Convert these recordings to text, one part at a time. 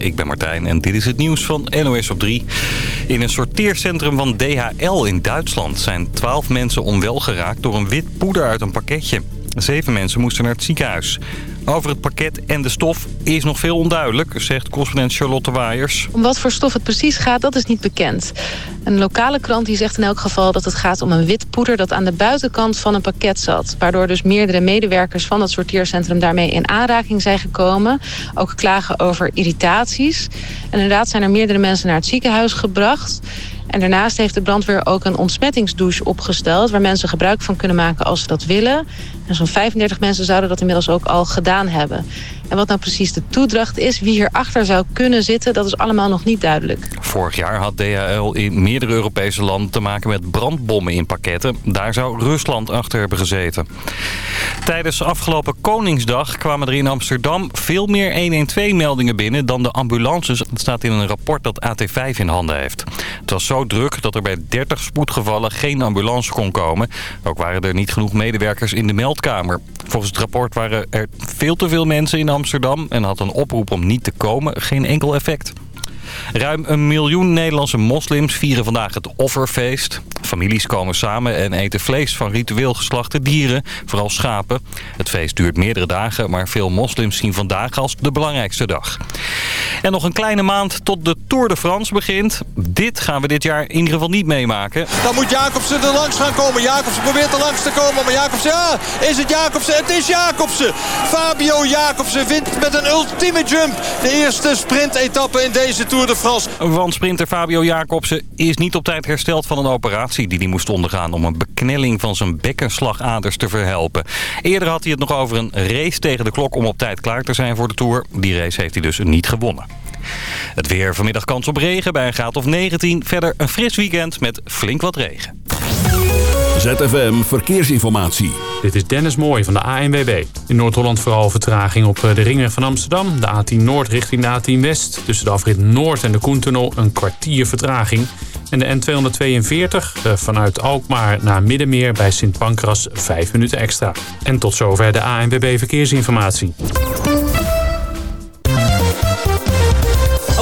ik ben Martijn en dit is het nieuws van NOS op 3. In een sorteercentrum van DHL in Duitsland zijn 12 mensen onwel geraakt door een wit poeder uit een pakketje. Zeven mensen moesten naar het ziekenhuis. Over het pakket en de stof is nog veel onduidelijk, zegt correspondent Charlotte Waaiers. Om wat voor stof het precies gaat, dat is niet bekend. Een lokale krant die zegt in elk geval dat het gaat om een wit poeder... dat aan de buitenkant van een pakket zat. Waardoor dus meerdere medewerkers van het sorteercentrum daarmee in aanraking zijn gekomen. Ook klagen over irritaties. En inderdaad zijn er meerdere mensen naar het ziekenhuis gebracht... En daarnaast heeft de brandweer ook een ontsmettingsdouche opgesteld... waar mensen gebruik van kunnen maken als ze dat willen. En zo'n 35 mensen zouden dat inmiddels ook al gedaan hebben. En wat nou precies de toedracht is, wie hierachter zou kunnen zitten... dat is allemaal nog niet duidelijk. Vorig jaar had DHL in meerdere Europese landen te maken met brandbommen in pakketten. Daar zou Rusland achter hebben gezeten. Tijdens afgelopen Koningsdag kwamen er in Amsterdam veel meer 112-meldingen binnen dan de ambulances. Dat staat in een rapport dat AT5 in handen heeft. Het was zo druk dat er bij 30 spoedgevallen geen ambulance kon komen. Ook waren er niet genoeg medewerkers in de meldkamer. Volgens het rapport waren er veel te veel mensen in Amsterdam... en had een oproep om niet te komen geen enkel effect. Ruim een miljoen Nederlandse moslims vieren vandaag het offerfeest. Families komen samen en eten vlees van ritueel geslachte dieren, vooral schapen. Het feest duurt meerdere dagen, maar veel moslims zien vandaag als de belangrijkste dag. En nog een kleine maand tot de Tour de France begint. Dit gaan we dit jaar in ieder geval niet meemaken. Dan moet Jacobsen er langs gaan komen. Jacobsen probeert er langs te komen, maar Jacobsen, ja, is het Jacobsen? Het is Jacobsen. Fabio Jacobsen wint met een ultieme jump de eerste sprintetappe in deze Tour de France. Want sprinter Fabio Jacobsen is niet op tijd hersteld van een operatie die hij moest ondergaan om een beknelling van zijn bekkenslagaders te verhelpen. Eerder had hij het nog over een race tegen de klok om op tijd klaar te zijn voor de Tour. Die race heeft hij dus niet gewonnen. Het weer vanmiddag kans op regen bij een graad of 19. Verder een fris weekend met flink wat regen. ZFM Verkeersinformatie. Dit is Dennis Mooij van de ANWB. In Noord-Holland vooral vertraging op eh, de ringweg van Amsterdam. De A10 Noord richting de A10 West. Tussen de afrit Noord en de Koentunnel een kwartier vertraging. En de N242 eh, vanuit Alkmaar naar Middenmeer bij Sint Pancras 5 minuten extra. En tot zover de ANWB Verkeersinformatie.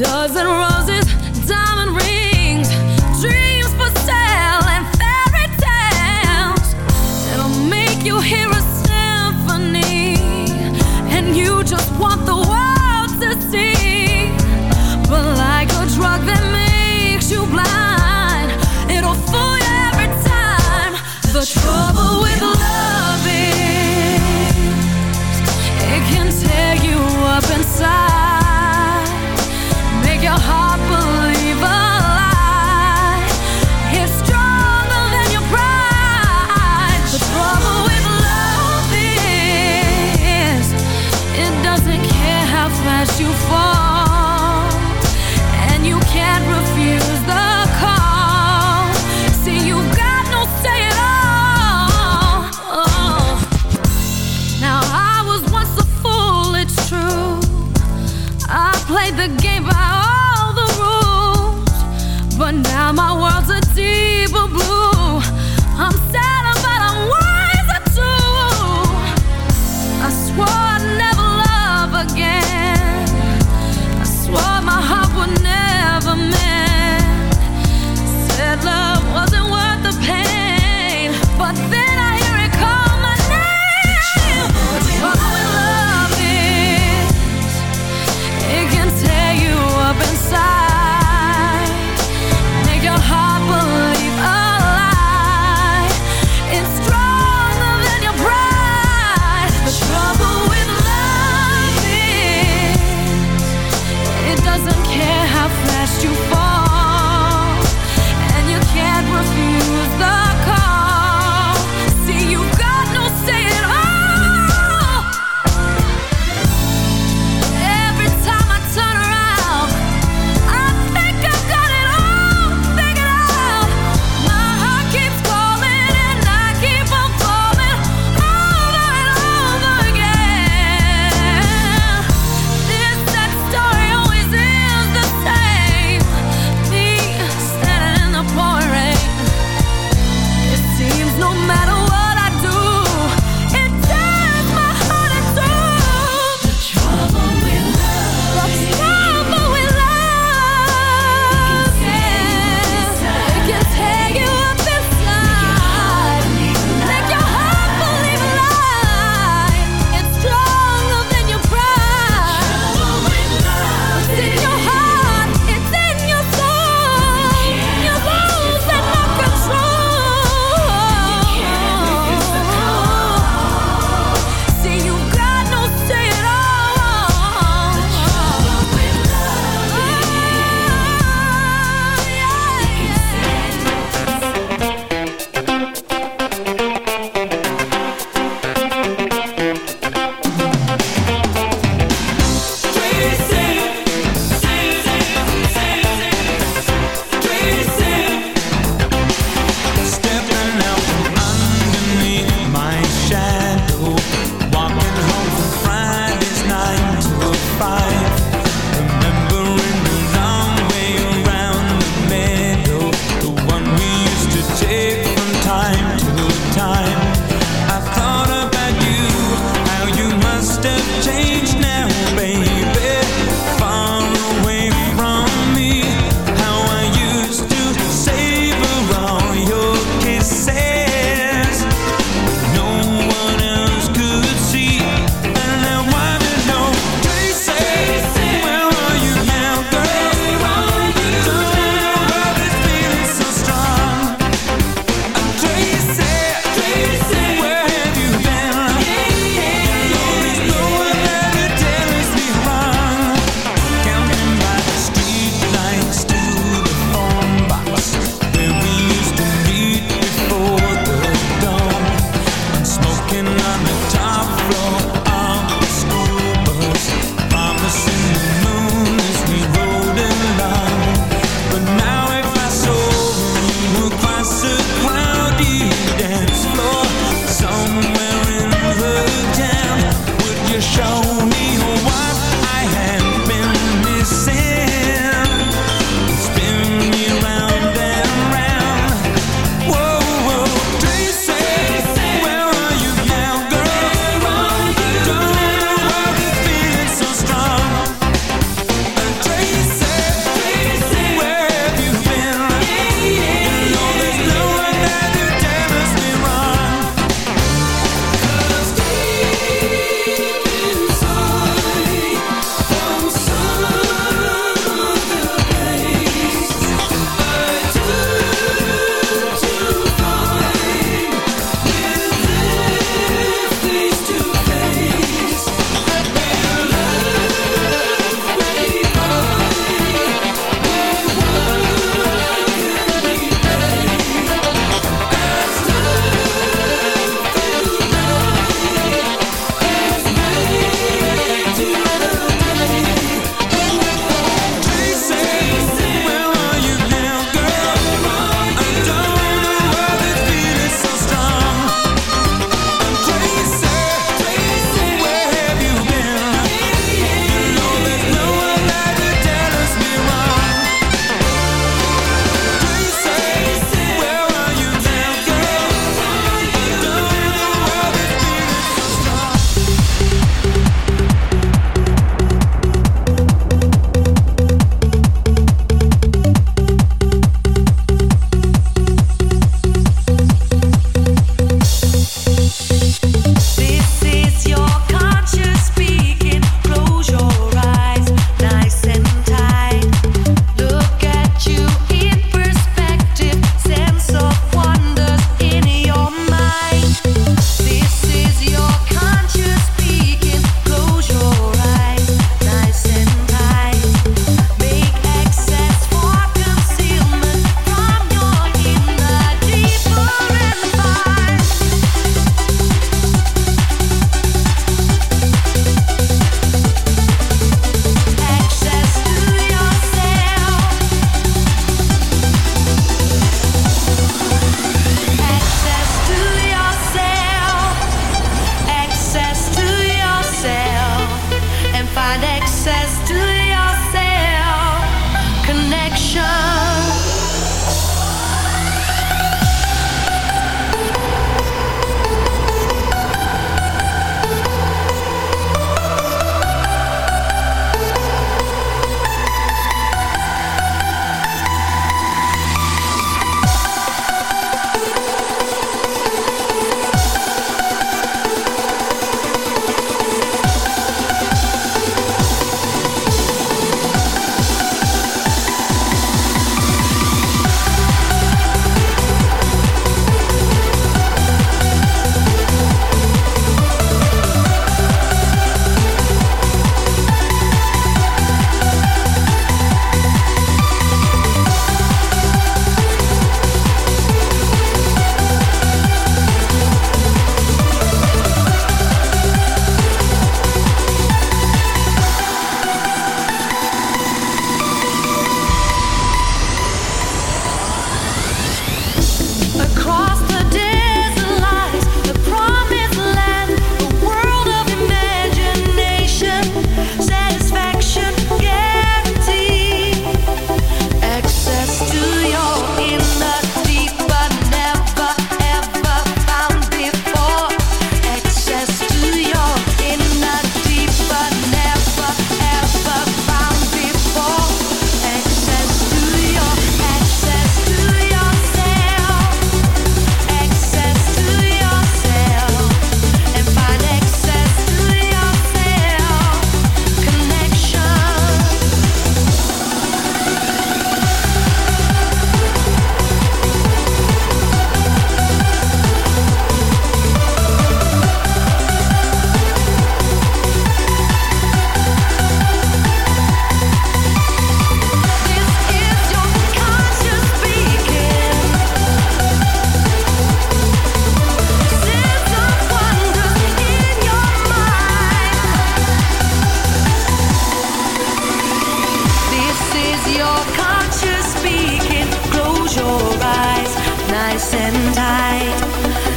doesn't run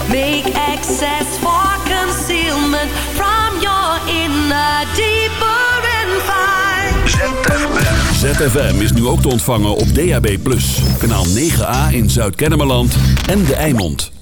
Make for concealment from your inner deeper ZFM is nu ook te ontvangen op DAB+. Kanaal 9A in Zuid-Kennemerland en De Eimond.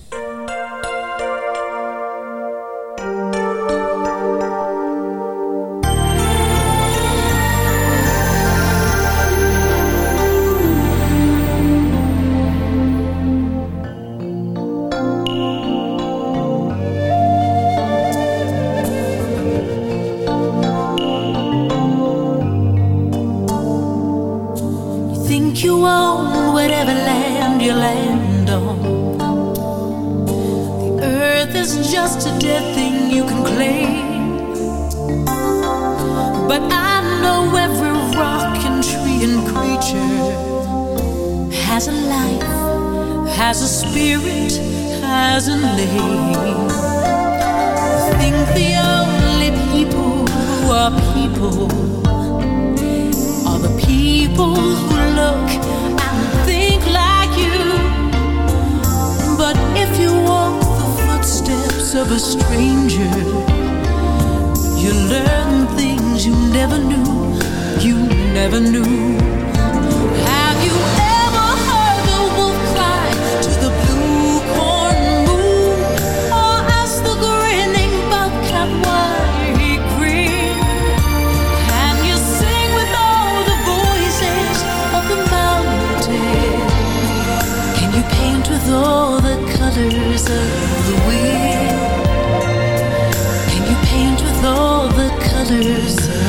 shoulders.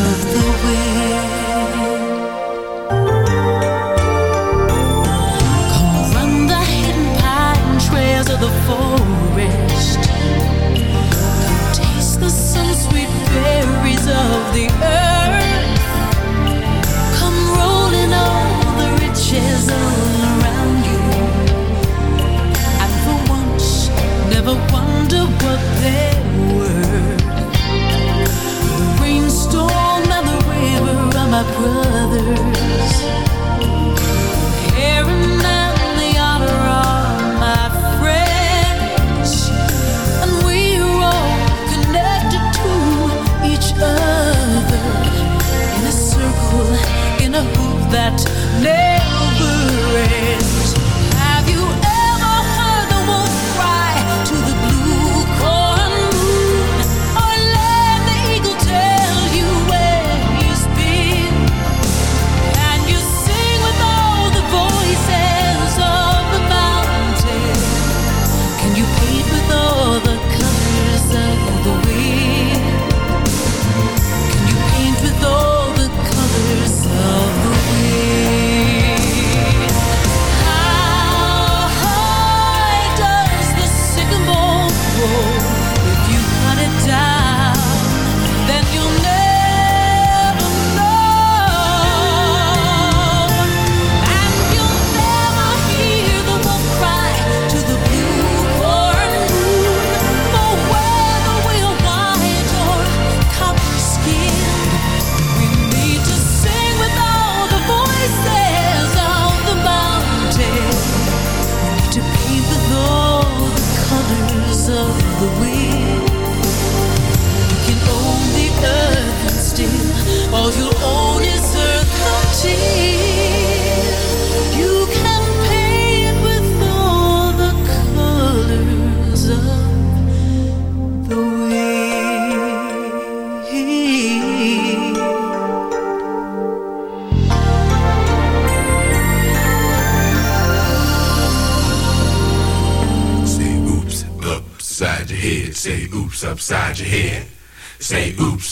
Say oops.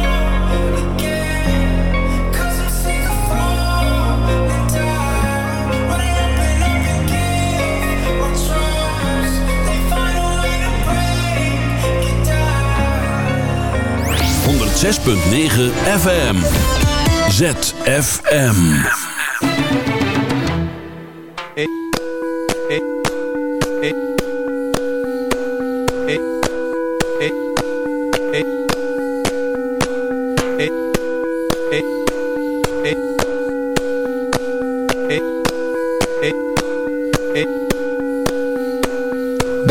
106.9 FM. ZFM.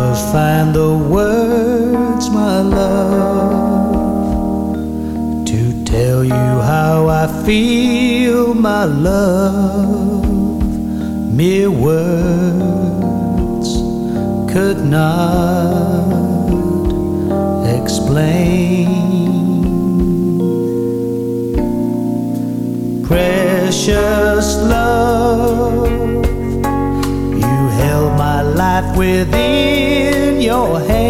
never find the words, my love, to tell you how I feel, my love. Mere words could not explain. Precious love you held my life within your head.